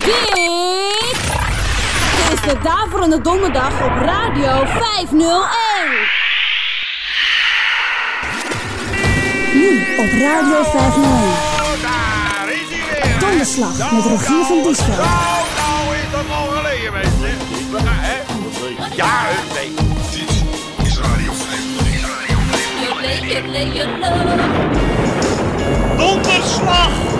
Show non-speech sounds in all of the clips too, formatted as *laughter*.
Dit is de Daverende Donderdag op Radio 501. Nu op Radio 501. Daar is hij weer. Donderslag met Rogier van Diesveld. Nou, nou is dat al geleden, mensen. Gaan, hè? Ja, nee. Dit is Radio 501. Donderslag!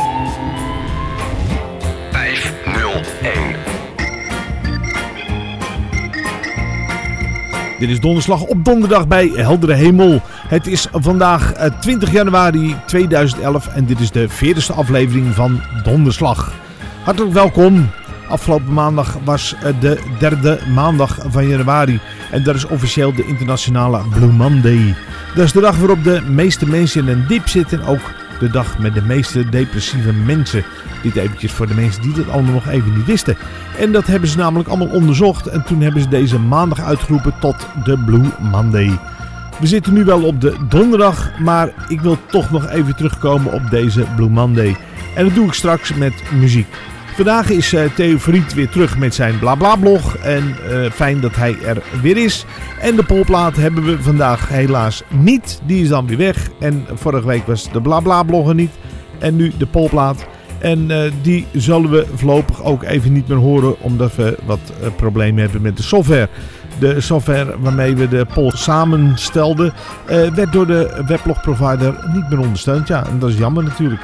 Dit is donderslag op donderdag bij heldere hemel. Het is vandaag eh, 20 januari 2011 en dit is de 40ste aflevering van Donderslag. Hartelijk welkom. Afgelopen maandag was eh, de derde maandag van januari en dat is officieel de internationale Blue Monday. Dat is de dag waarop de meeste mensen in een dip zitten en ook de dag met de meeste depressieve mensen. Dit eventjes voor de mensen die dat allemaal nog even niet wisten. En dat hebben ze namelijk allemaal onderzocht en toen hebben ze deze maandag uitgeroepen tot de Blue Monday. We zitten nu wel op de donderdag, maar ik wil toch nog even terugkomen op deze Blue Monday. En dat doe ik straks met muziek. Vandaag is eh, Theo Verriet weer terug met zijn BlaBla-blog. En eh, fijn dat hij er weer is. En de polplaat hebben we vandaag helaas niet. Die is dan weer weg. En vorige week was de BlaBla-blogger niet. En nu de polplaat. En eh, die zullen we voorlopig ook even niet meer horen. Omdat we wat problemen hebben met de software. De software waarmee we de poll samenstelden. werd door de weblogprovider niet meer ondersteund. Ja, en dat is jammer natuurlijk.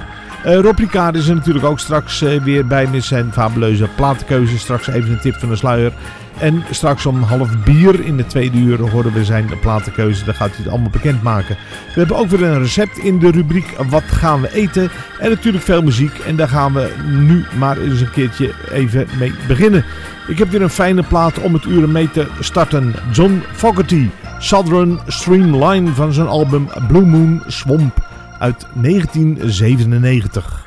Ricard is er natuurlijk ook straks eh, weer bij met zijn fabuleuze platenkeuze. Straks even een tip van de sluier. En straks om half bier in de tweede uur horen we zijn platenkeuze. Daar gaat hij het allemaal bekendmaken. We hebben ook weer een recept in de rubriek Wat gaan we eten? En natuurlijk veel muziek. En daar gaan we nu maar eens een keertje even mee beginnen. Ik heb weer een fijne plaat om het uur mee te starten. John Fogerty, Southern Streamline van zijn album Blue Moon Swamp uit 1997.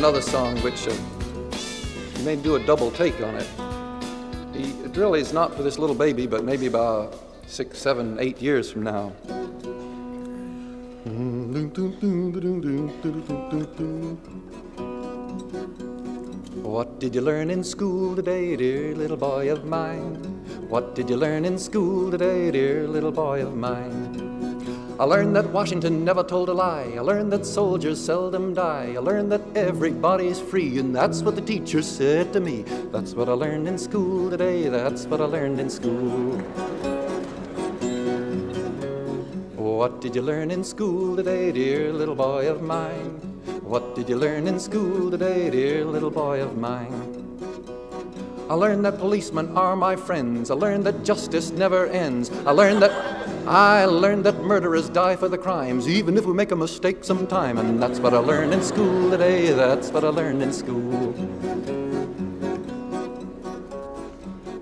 Another song which uh, he may do a double take on it. It really is not for this little baby, but maybe about six, seven, eight years from now. What did you learn in school today, dear little boy of mine? What did you learn in school today, dear little boy of mine? I learned that Washington never told a lie. I learned that soldiers seldom die. I learned that everybody's free, and that's what the teacher said to me. That's what I learned in school today. That's what I learned in school. What did you learn in school today, dear little boy of mine? What did you learn in school today, dear little boy of mine? I learned that policemen are my friends. I learned that justice never ends. I learned that I learned that murderers die for the crimes, even if we make a mistake sometime. And that's what I learned in school today. That's what I learned in school.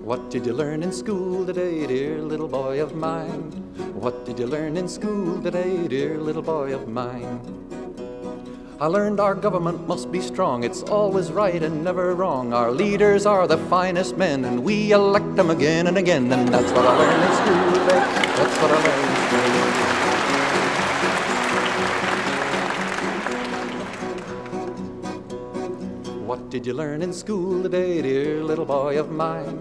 What did you learn in school today, dear little boy of mine? What did you learn in school today, dear little boy of mine? I learned our government must be strong. It's always right and never wrong. Our leaders are the finest men, and we elect them again and again. And that's what I learned in school today. That's what I learned in school. What did you learn in school today, dear little boy of mine?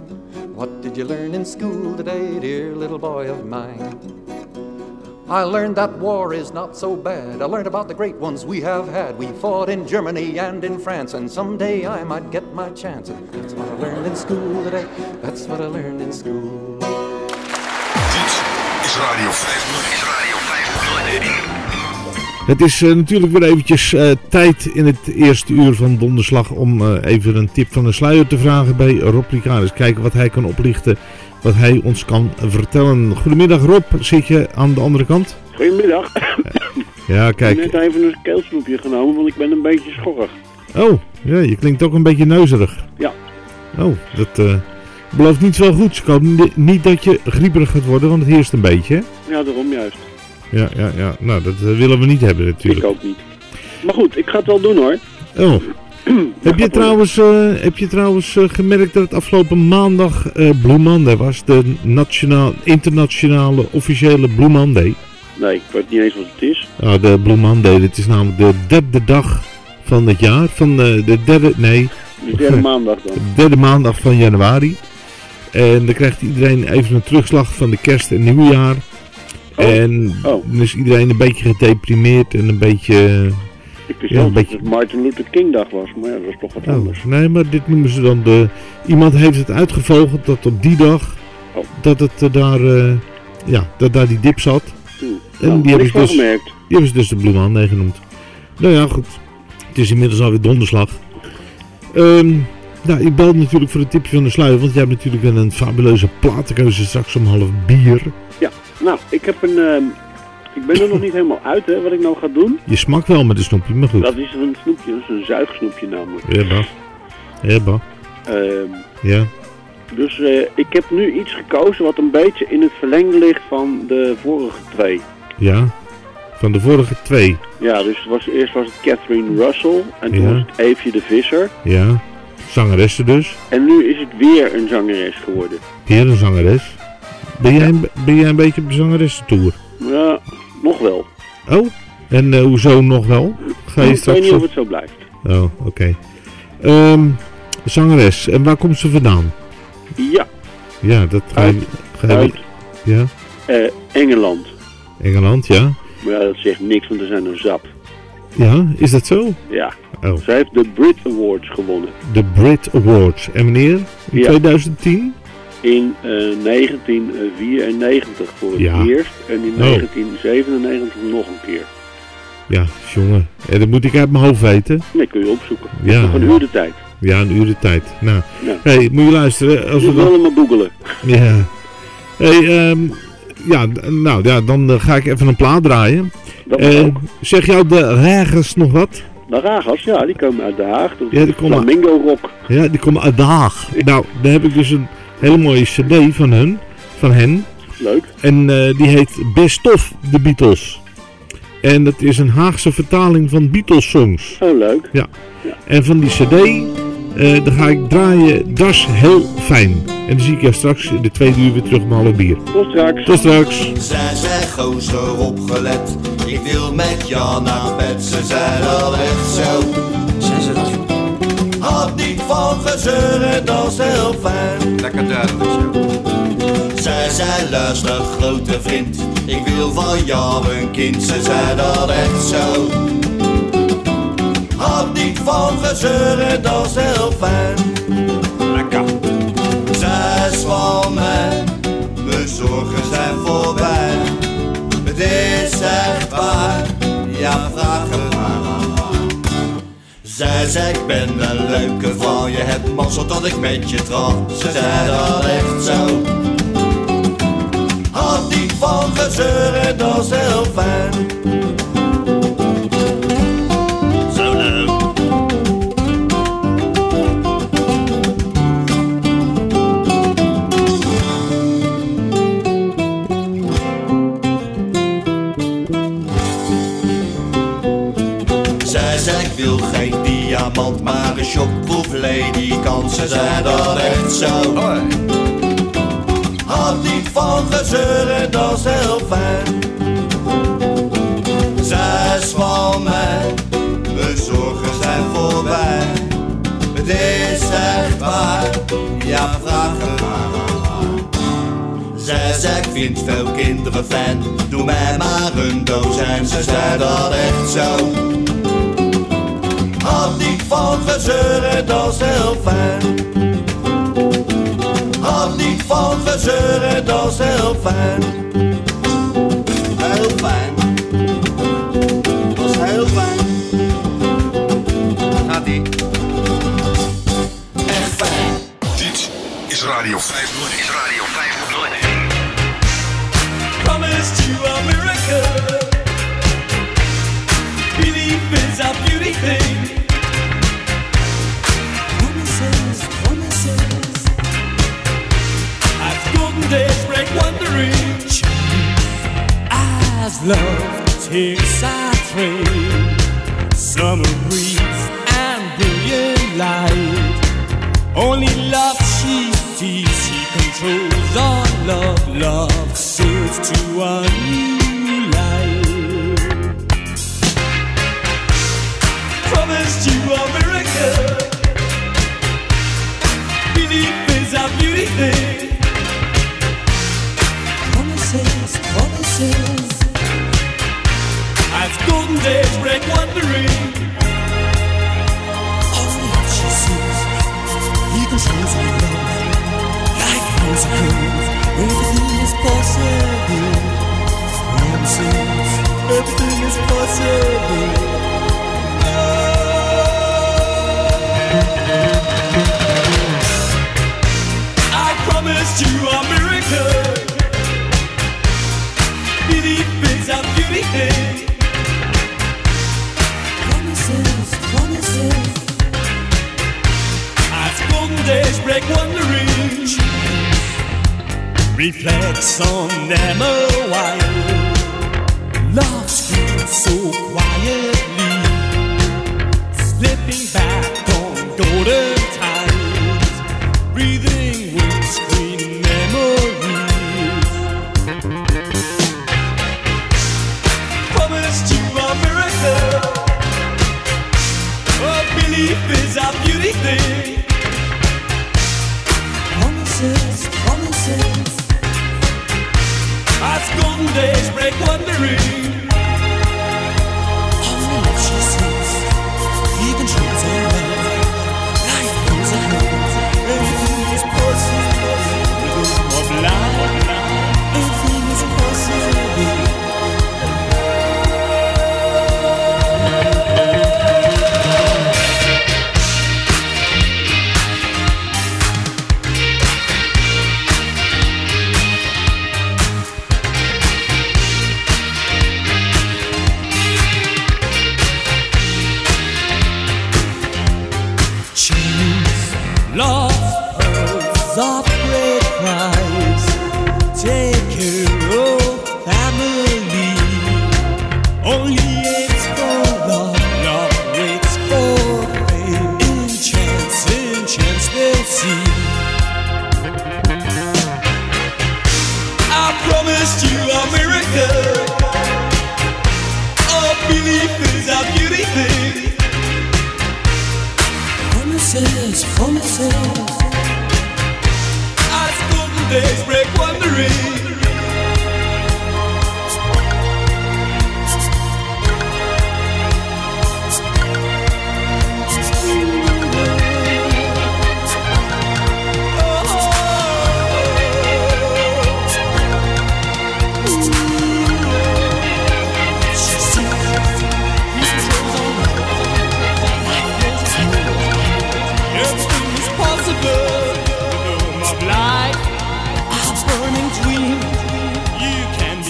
What did you learn in school today, dear little boy of mine? I learned that war is not so bad. I learned about the great ones we have had. We fought in Germany and in France, and someday I might get my chance. And that's what I learned in school today. That's what I learned in school. Dit is Radio 501. Is Radio 501. Het is eh, natuurlijk weer eventjes eh, tijd in het eerste uur van donderslag om eh, even een tip van de sluier te vragen bij Rob Ricaris. Kijken wat hij kan oplichten, wat hij ons kan vertellen. Goedemiddag Rob, zit je aan de andere kant? Goedemiddag. Ja, Ik heb kijk. net even een keelsnoepje genomen, want ik ben een beetje schorrig. Oh, ja, je klinkt ook een beetje neuzerig. Ja. Oh, dat eh, belooft niet veel goeds. Ik hoop ni- niet dat je grieperig gaat worden, want het heerst een beetje. Ja, daarom juist. Ja, ja, ja. Nou, dat eh, willen we niet hebben natuurlijk. Ik ook niet. Maar goed, ik ga het wel doen hoor. Oh. Heb, je trouwens, eh, heb je trouwens eh, gemerkt dat het afgelopen maandag eh Blue Monday was? De nationaal, internationale officiële Blue Monday. Nee, ik weet niet eens wat het is. Nou, de Blue Monday, dit is namelijk de derde dag van het jaar. Van eh, de derde, nee, De derde maandag dan. de *laughs* derde maandag van januari. En dan krijgt iedereen even een terugslag van de kerst en nieuwjaar. En Oh. dan is iedereen een beetje gedeprimeerd en een beetje... Ik wist Ja, dat beetje- het Martin Luther King dag was, maar ja, dat is toch wat Oh, anders. nee, maar dit noemen ze dan de... Iemand heeft het uitgevogeld dat op die dag... Oh. Dat het eh, daar... eh, ja, dat daar die dip zat. En Nou, die hebben ze dus... gemerkt. Die hebben ze dus de Blue genoemd. Nou ja, goed. Het is inmiddels alweer donderslag. Ehm nou, ik bel natuurlijk voor het tipje van de sluier. Want jij hebt natuurlijk wel een fabuleuze platenkeuze straks om half bier. Nou, ik heb een... ehm, ik ben er nog niet helemaal uit hè, wat ik nou ga doen. Je smakt wel met een snoepje, maar goed. Dat is een snoepje, dat is een zuigsnoepje namelijk. Ja, bah. Ehm, Ja. dus eh, ik heb nu iets gekozen wat een beetje in het verlengde ligt van de vorige twee. Ja. Van de vorige twee. Ja, dus het was, eerst was het Catherine Russell en toen Ja. was het Eefje de Visser. Ja. Zangeressen dus. En nu is het weer een zangeres geworden. Weer een zangeres. Ben jij, een- ben jij een beetje op de zangeressentour? Ja, nog wel. Oh. En eh, hoezo nog wel? Ga je ik weet niet of het zo blijft. Oh, oké. Ehm, zangeres. En waar komt ze vandaan? Ja, Ja, dat ga je... Ga uit ja, eh, Engeland. Engeland, ja. Maar ja, dat zegt niks, want er zijn er zat. Ja, is dat zo? Ja, Oh, zij heeft de Brit Awards gewonnen. de Brit Awards. En wanneer? In Ja. 2010? In eh, 1994 voor het Ja. eerst en in Oh. 1997 nog een keer. Ja, jongen. En dat moet ik uit mijn hoofd weten. Nee, kun je opzoeken. Ja. Nog een uur de tijd. Ja, een uur de tijd. Nou, Ja. hey, moet je luisteren. Als Je we dan... wel maar googelen. Ja. Hey, ehm, ja, nou ja, dan eh, ga ik even een plaat draaien. Eh, zeg jou de Regers nog wat? De Ragas, ja, die komen uit Den Haag. Ja, die komen- Flamingo Rock. Ja, die komen uit Den Haag. Nou, daar heb ik dus een hele mooie cd van hun. Van hen. Leuk. En eh, die heet Best of The Beatles. En dat is een Haagse vertaling van Beatles songs. Oh, leuk. Ja. En van die cd, eh dan ga ik draaien Das Heel Fijn. En dan zie ik jou straks in de tweede uur weer terug met hallo bier. Tot straks. Tot straks. Zij zei gozer opgelet, ik wil met Jan naar bed. Ze zei dat echt zo. Zei ze dat? Had niet van gezeuren, dat is heel fijn. Lekker duidelijk zo. Zij zei luister grote vriend, ik wil van jou een kind. Ze zei dat echt zo. Had niet van gezeuren, dat is heel fijn. Zij zei ik ben een leuke vrouw, je hebt mazzel dat ik met je trouw. Ze zei dat echt zo. Had niet van gezeuren, dat is heel fijn. Ze zei dat echt zo. Hoi. Had niet van gezeuren, dat is heel fijn. Zij is van mij, mijn zorgen zijn voorbij. Het is echt waar, ja vraag het maar aan haar. Zij zei ik vind veel kinderen fijn, doe mij maar een dozijn. Ze zei dat echt zo. Had niet van gezeuren, dat is heel fijn. Had niet van gezeuren, dat is heel fijn. Heel fijn. Dat is heel fijn. Gaat ie. Echt fijn. Dit is Radio 501. Is Radio 501. As love takes our train. Summer breeze and brilliant light. Only love she sees, she controls all love. Love sails to a new life. Promised you a miracle. Belief is a beauty thing. Golden days break wandering. Only love she sees. He controls her love. Life knows a code. Everything is possible. Promises. Everything is possible. I promised you a miracle. Belief is a beauty. daybreak wondering reflects on them.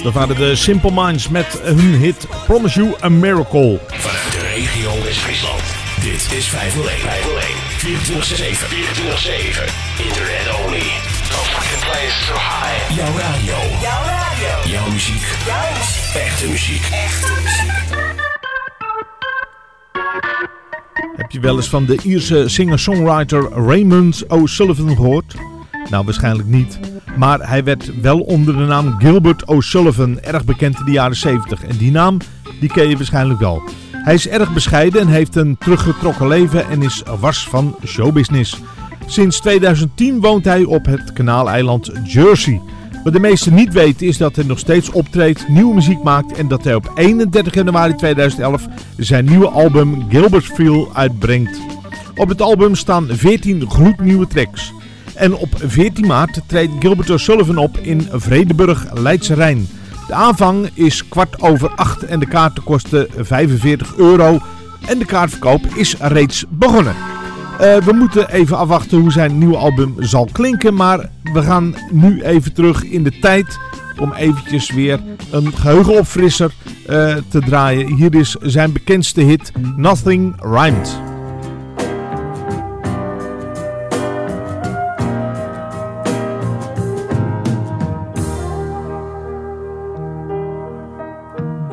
Dat waren de Simple Minds met hun hit Promise You a Miracle. Vanuit de regio West-Friesland. Dit is 501. 501. 24 24 Internet only. No fucking place so high. Jouw radio. Jouw radio. Jouw muziek. Jouw muziek. Echte muziek. Echte muziek. Heb je wel eens van de Ierse singer-songwriter Raymond O'Sullivan gehoord? Nou, waarschijnlijk niet. Maar hij werd wel onder de naam Gilbert O'Sullivan erg bekend in de jaren 70. En die naam, die ken je waarschijnlijk wel. Hij is erg bescheiden en heeft een teruggetrokken leven en is wars van showbusiness. Sinds 2010 woont hij op het kanaaleiland Jersey. Wat de meesten niet weten is dat hij nog steeds optreedt, nieuwe muziek maakt en dat hij op 31 januari 2011 zijn nieuwe album Gilbert Feel uitbrengt. Op het album staan 14 gloednieuwe tracks. En op 14 maart treedt Gilbert O'Sullivan op in Vredeburg, Leidse Rijn. De aanvang is kwart over acht en de kaarten kosten 45 euro. En de kaartverkoop is reeds begonnen. Eh, we moeten even afwachten hoe zijn nieuwe album zal klinken. Maar we gaan nu even terug in de tijd om eventjes weer een geheugenopfrisser eh, te draaien. Hier is zijn bekendste hit Nothing Rhymed.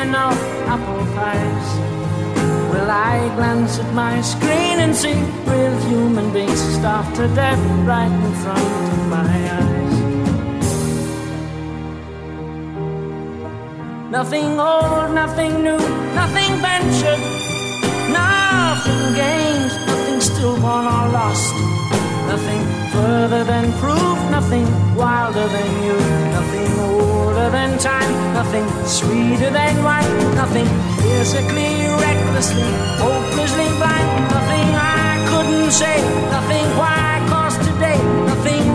Enough apple pies, will I glance at my screen and see real human beings starved to death right in front of my eyes? Nothing old, nothing new, nothing ventured, nothing gained, nothing stillborn or lost. Nothing further than proof, nothing wilder than you, nothing older than time, nothing sweeter than wine, nothing physically, recklessly, hopelessly blind, nothing I couldn't say, nothing why, cause today, nothing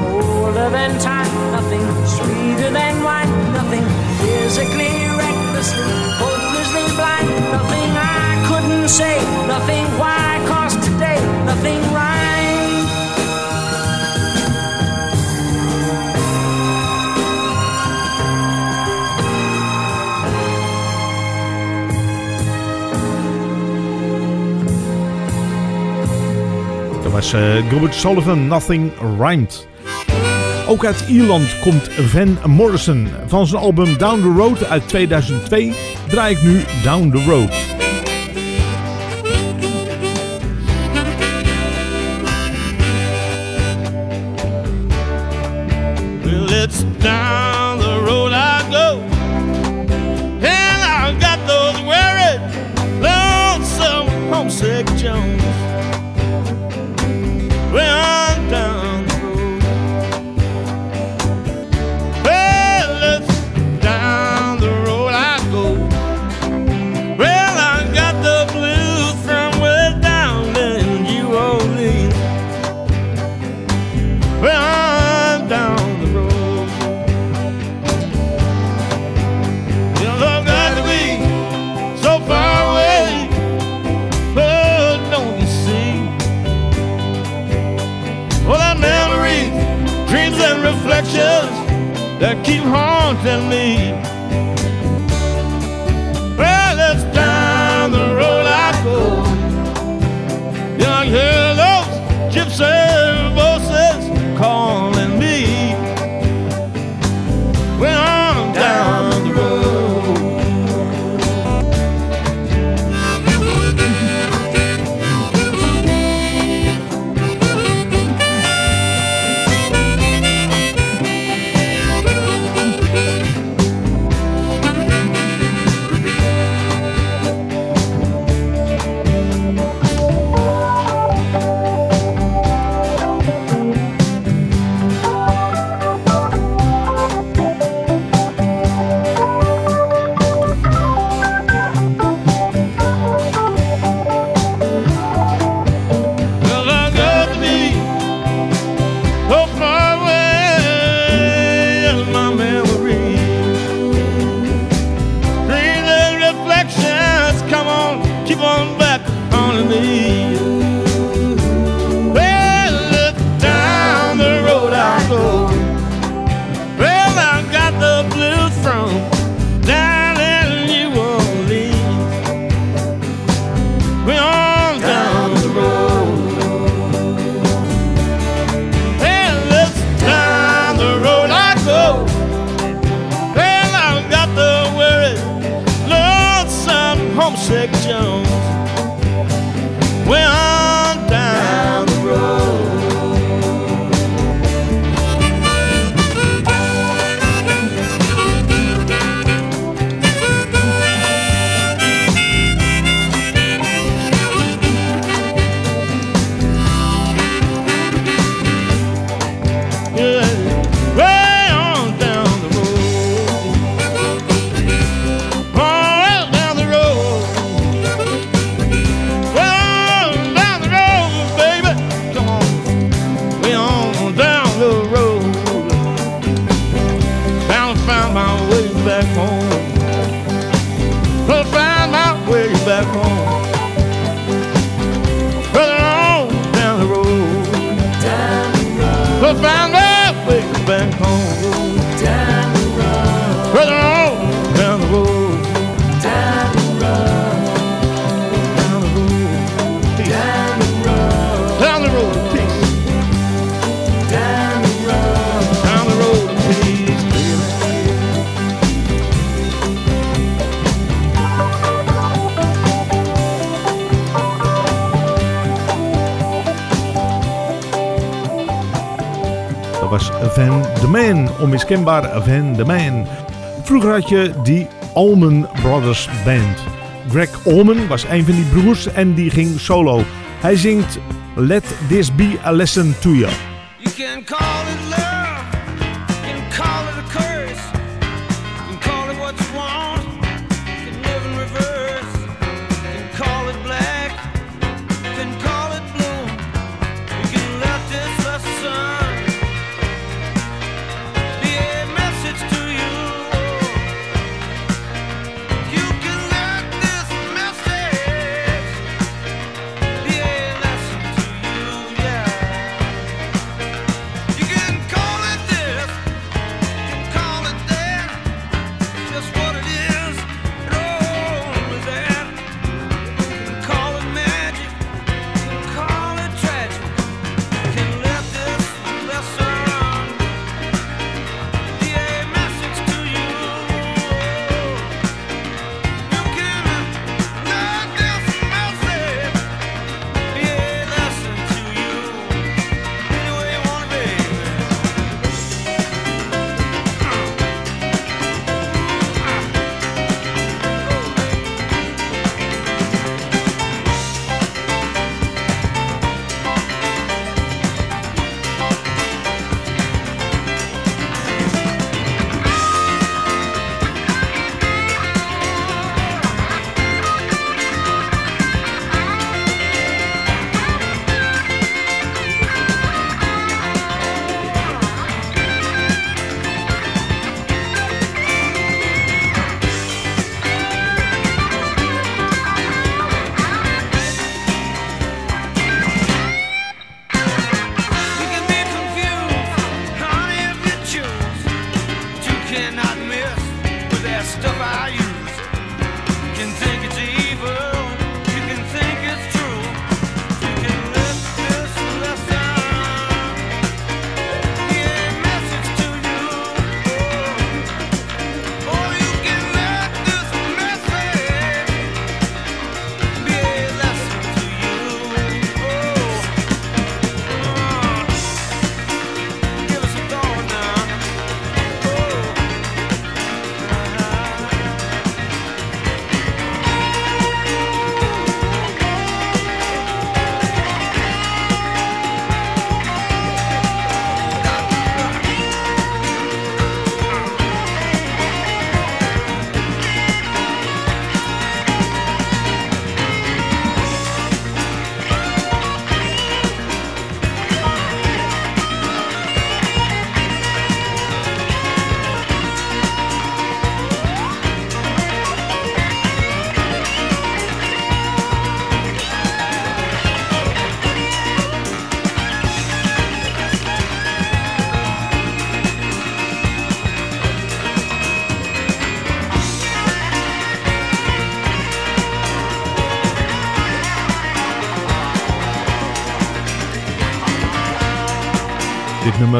older than time, nothing sweeter than wine, nothing physically, recklessly, hopelessly blind, nothing I couldn't say, nothing why cost today, nothing rhyme. was uh, Gilbert Sullivan, Nothing Rhymed. Ook uit Ierland komt Van Morrison. Van zijn album Down the Road uit 2002 draai ik nu Down the Road. Kenbaar van de man. Vroeger had je die Allman Brothers Band. Greg Allman was een van die broers en die ging solo. Hij zingt Let This Be A Lesson To You.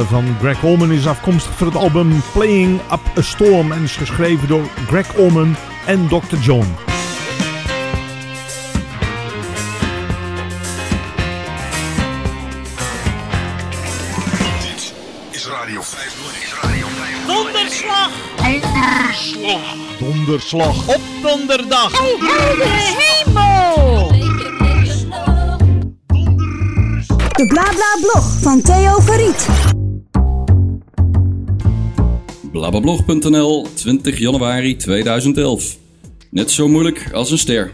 Van Greg Allman is afkomstig van het album Playing Up a Storm en is geschreven door Greg Allman en Dr. John. Dit is Radio 501. Donderslag! Donderslag! Donderslag! Op donderdag! Heldere hemel! De Blabla Blog van Theo Verriet. Blablabblog.nl 20 januari 2011. Net zo moeilijk als een ster.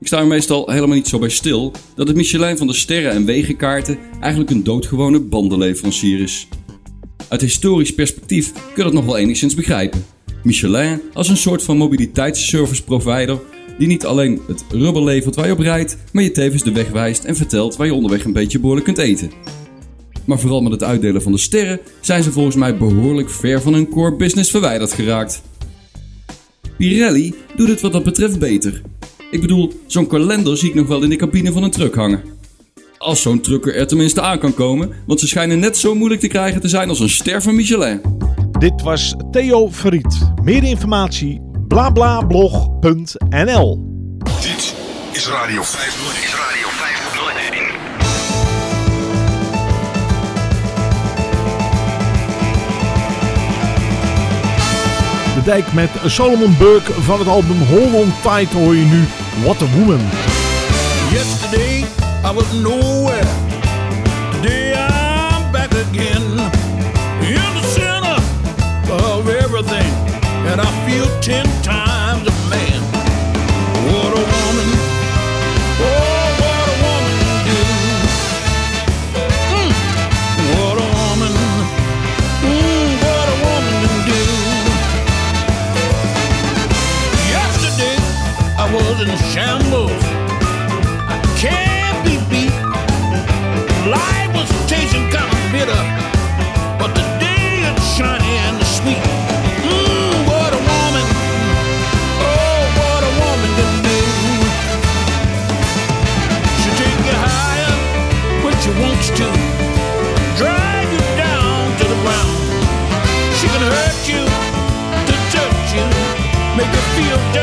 Ik sta er meestal helemaal niet zo bij stil dat het Michelin van de sterren en wegenkaarten eigenlijk een doodgewone bandenleverancier is. Uit historisch perspectief kun je dat nog wel enigszins begrijpen. Michelin als een soort van mobiliteitsservice provider die niet alleen het rubber levert waar je op rijdt, maar je tevens de weg wijst en vertelt waar je onderweg een beetje behoorlijk kunt eten. Maar vooral met het uitdelen van de sterren zijn ze volgens mij behoorlijk ver van hun core business verwijderd geraakt. Pirelli doet het wat dat betreft beter. Ik bedoel, zo'n kalender zie ik nog wel in de cabine van een truck hangen. Als zo'n trucker er tenminste aan kan komen, want ze schijnen net zo moeilijk te krijgen te zijn als een ster van Michelin. Dit was Theo Verriet. Meer informatie blablablog.nl Dit is Radio 501. Is Radio dijk met Solomon Burke van het album Hold On Tight hoor je nu What a Woman. Yesterday I was nowhere. Today I'm back again. In the center of everything. And I feel ten times hurt you to touch you, make you feel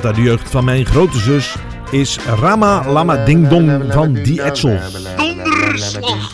plaat de jeugd van mijn grote zus is Rama Lama Ding Dong van Die. Donderslag.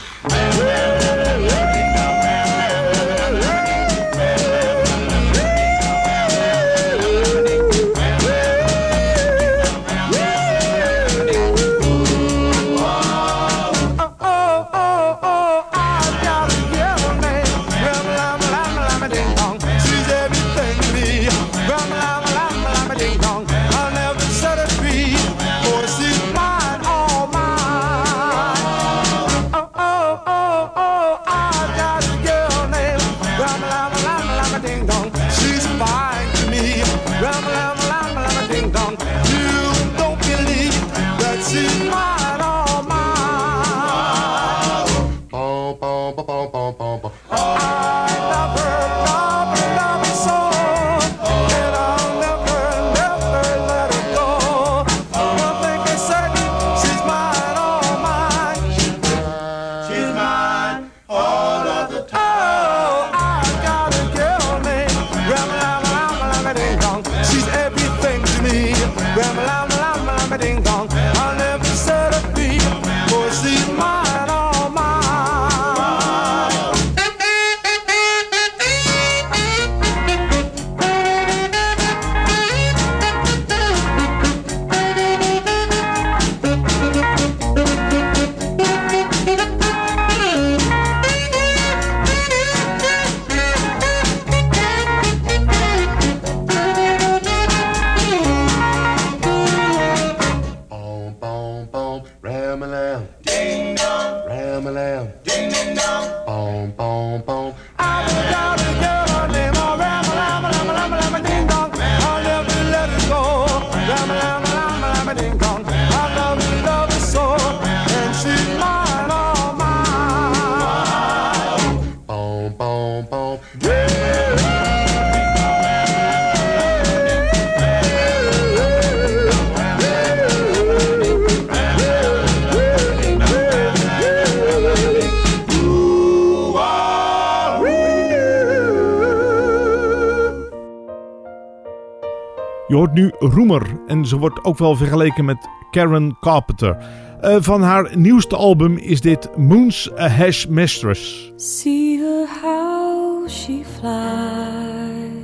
Roemer en ze wordt ook wel vergeleken met Karen Carpenter. Uh, van haar nieuwste album is dit Moon's a Hash Mistress. See her how she flies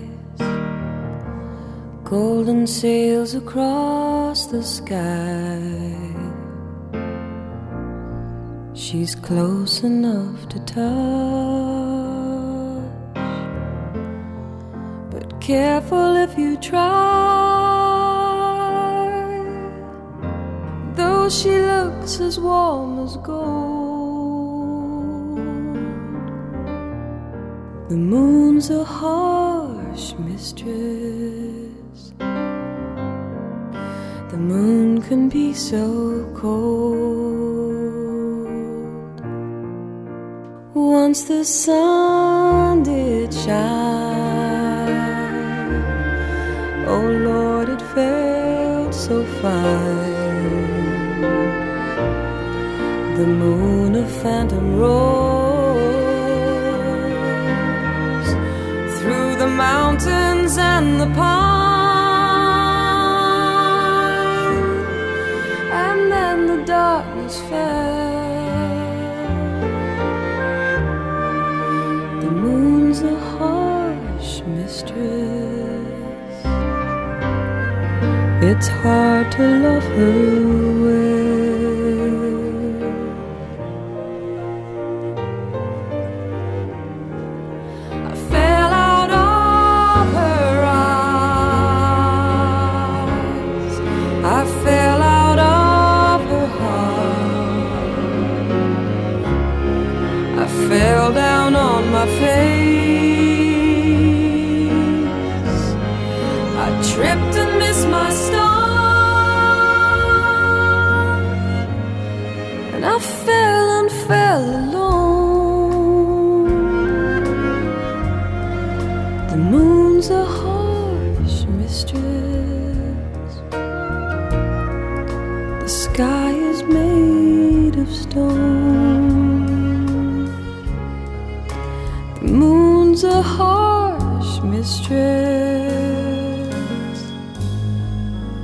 Golden sails across the sky She's close enough to touch careful if you try. She looks as warm as gold, the moon's a harsh mistress. The moon can be so cold. Once the sun did shine Oh Lord, it felt The moon of phantom rose through the mountains and the pine, and then the darkness fell. The moon's a harsh mistress. It's hard to love her well.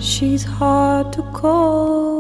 She's hard to call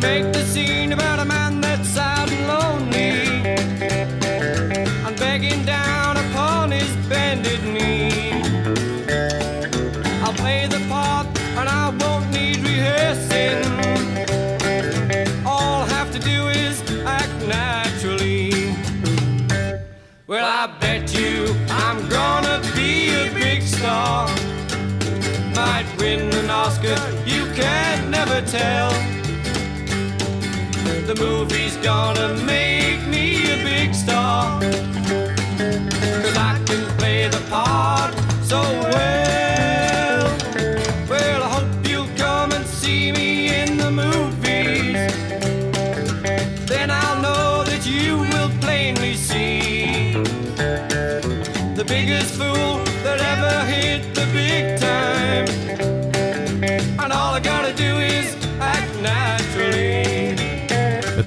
make the scene about a man that's sad and lonely and begging down upon his bended knee. I'll play the part and I won't need rehearsing. All I have to do is act naturally. Well, I bet you I'm gonna be a big star. Might win an Oscar, you can never tell. The movie's gonna make me a big star. Cause I can play the part so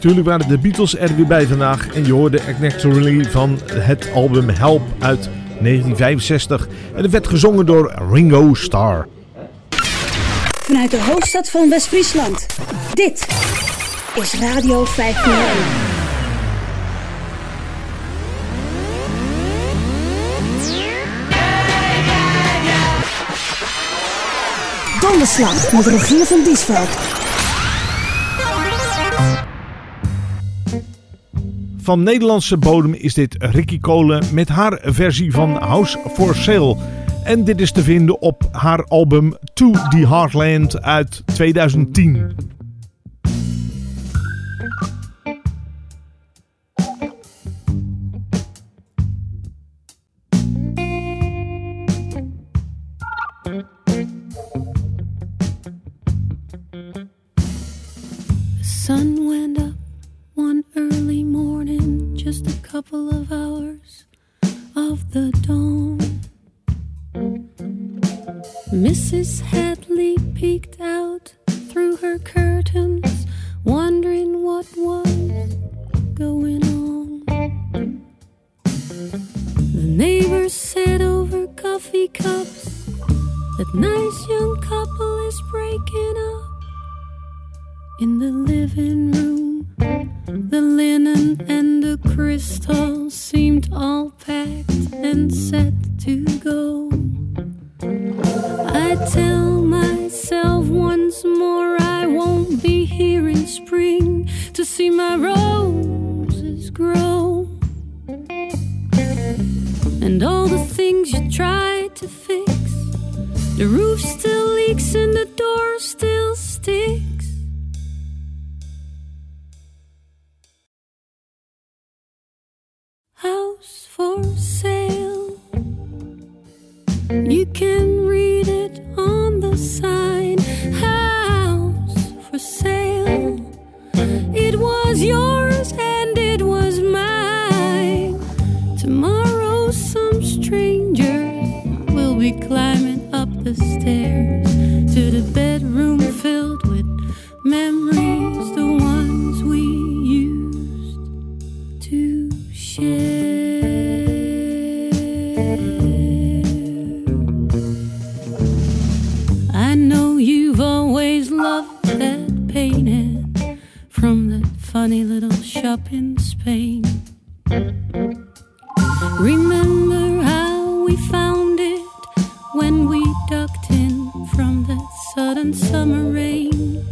Natuurlijk waren de Beatles er weer bij vandaag en je hoorde Act van het album Help uit 1965. En het werd gezongen door Ringo Starr. Vanuit de hoofdstad van West-Friesland. Dit is Radio 501. Donderslag met Rogier van Diesveld. Van Nederlandse bodem is dit Ricky Kolen met haar versie van House for Sale. En dit is te vinden op haar album To the Heartland uit 2010. his head. from that funny little shop in Spain. Remember how we found it when we ducked in from that sudden summer rain.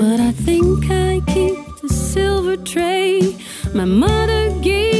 But I think I keep the silver tray my mother gave.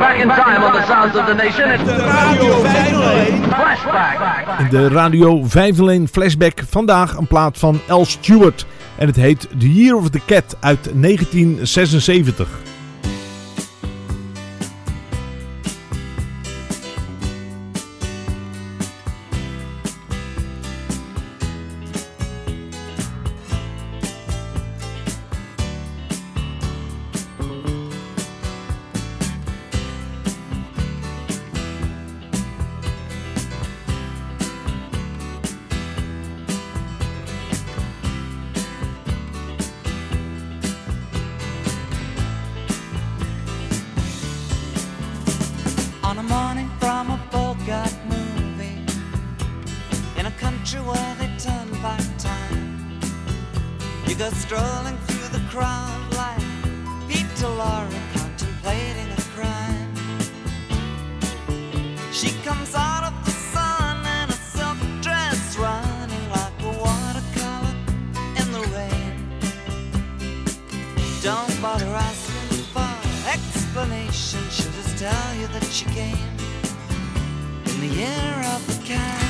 back in time on the sounds of the nation. De Radio 501. Flashback. De Radio 501 Flashback vandaag een plaat van Al Stewart. En het heet The Year of the Cat uit 1976. that she came in the year of the cat.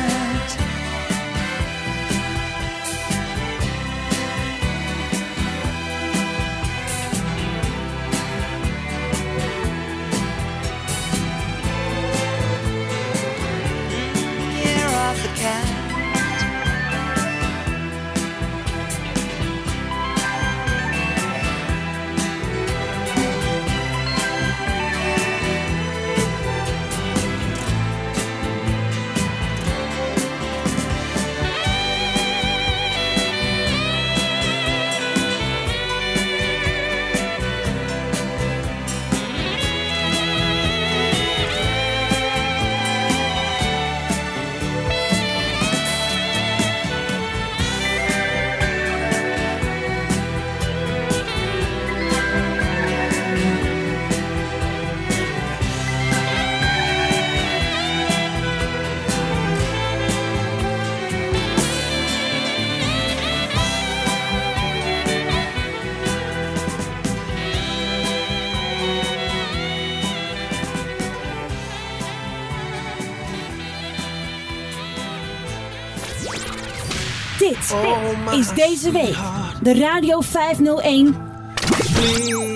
Split is deze week de Radio 501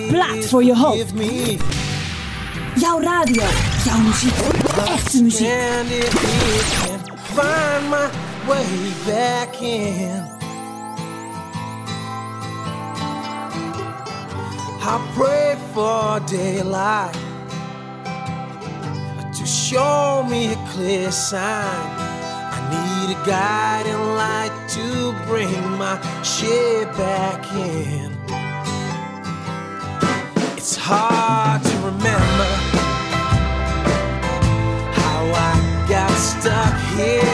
Plaat voor je hoofd. Jouw radio, jouw muziek, echte muziek. Find my way back in. I pray for daylight to show me a clear sign. I need a guiding light to bring my ship back in. It's hard to remember how I got stuck here.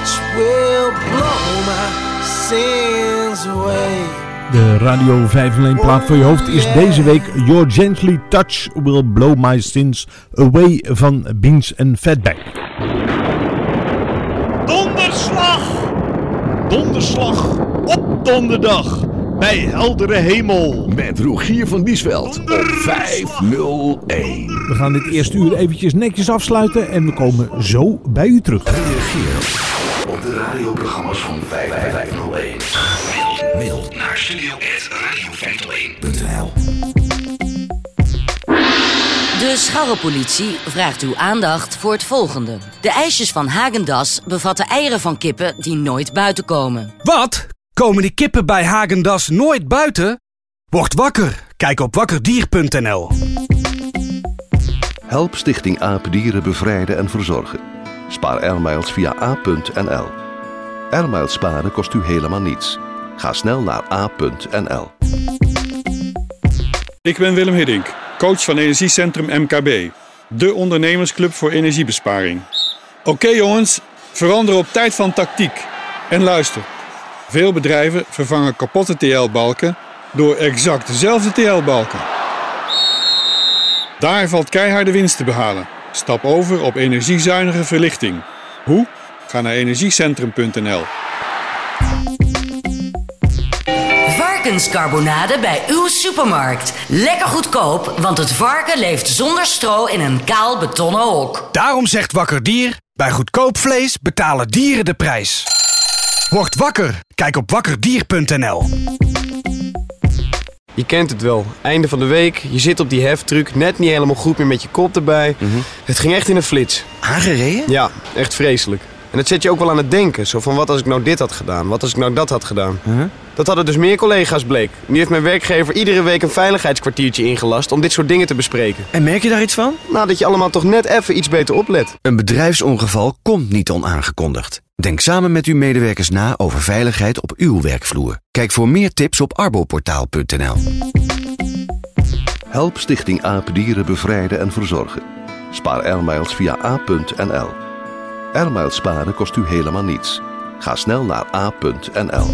Touch will blow my sins away. De Radio 501 plaat voor je hoofd is deze week Your Gently Touch Will Blow My Sins Away van Beans and Fatback. Donderslag! Donderslag op donderdag bij heldere hemel. Met Rogier van Diesveld op 501. We gaan dit eerste uur eventjes netjes afsluiten en we komen zo bij u terug. Reageer op de radioprogramma's van 5501. Mail naar studio.radio501.nl De scharrepolitie vraagt uw aandacht voor het volgende. De ijsjes van Hagendas bevatten eieren van kippen die nooit buiten komen. Wat? Komen die kippen bij Hagendas nooit buiten? Word wakker. Kijk op wakkerdier.nl. Help Stichting Aapdieren bevrijden en verzorgen. Spaar airmiles via a.nl. Airmiles sparen kost u helemaal niets. Ga snel naar a.nl. Ik ben Willem Hiddink, coach van Energiecentrum MKB. De ondernemersclub voor energiebesparing. Oké jongens, verander op tijd van tactiek. En luister. Veel bedrijven vervangen kapotte TL-balken door exact dezelfde TL-balken. Daar valt keiharde winst te behalen. Stap over op energiezuinige verlichting. Hoe? Ga naar energiecentrum.nl. Varkenscarbonade bij uw supermarkt. Lekker goedkoop, want het varken leeft zonder stro in een kaal betonnen hok. Daarom zegt Wakker Dier, bij goedkoop vlees betalen dieren de prijs. Word wakker. Kijk op wakkerdier.nl. Je kent het wel. Einde van de week, je zit op die heftruck, net niet helemaal goed meer met je kop erbij. Het ging echt in een flits. Aangereden? Ja, echt vreselijk. En dat zet je ook wel aan het denken. Zo van, wat als ik nou dit had gedaan? Wat als ik nou dat had gedaan? Dat hadden dus meer collega's bleek. Nu heeft mijn werkgever iedere week een veiligheidskwartiertje ingelast om dit soort dingen te bespreken. En merk je daar iets van? Nou, dat je allemaal toch net even iets beter oplet. Een bedrijfsongeval komt niet onaangekondigd. Denk samen met uw medewerkers na over veiligheid op uw werkvloer. Kijk voor meer tips op arboportaal.nl. Help Stichting AAP dieren bevrijden en verzorgen. Spaar airmiles via a.nl. Airmail sparen kost u helemaal niets. Ga snel naar a.nl.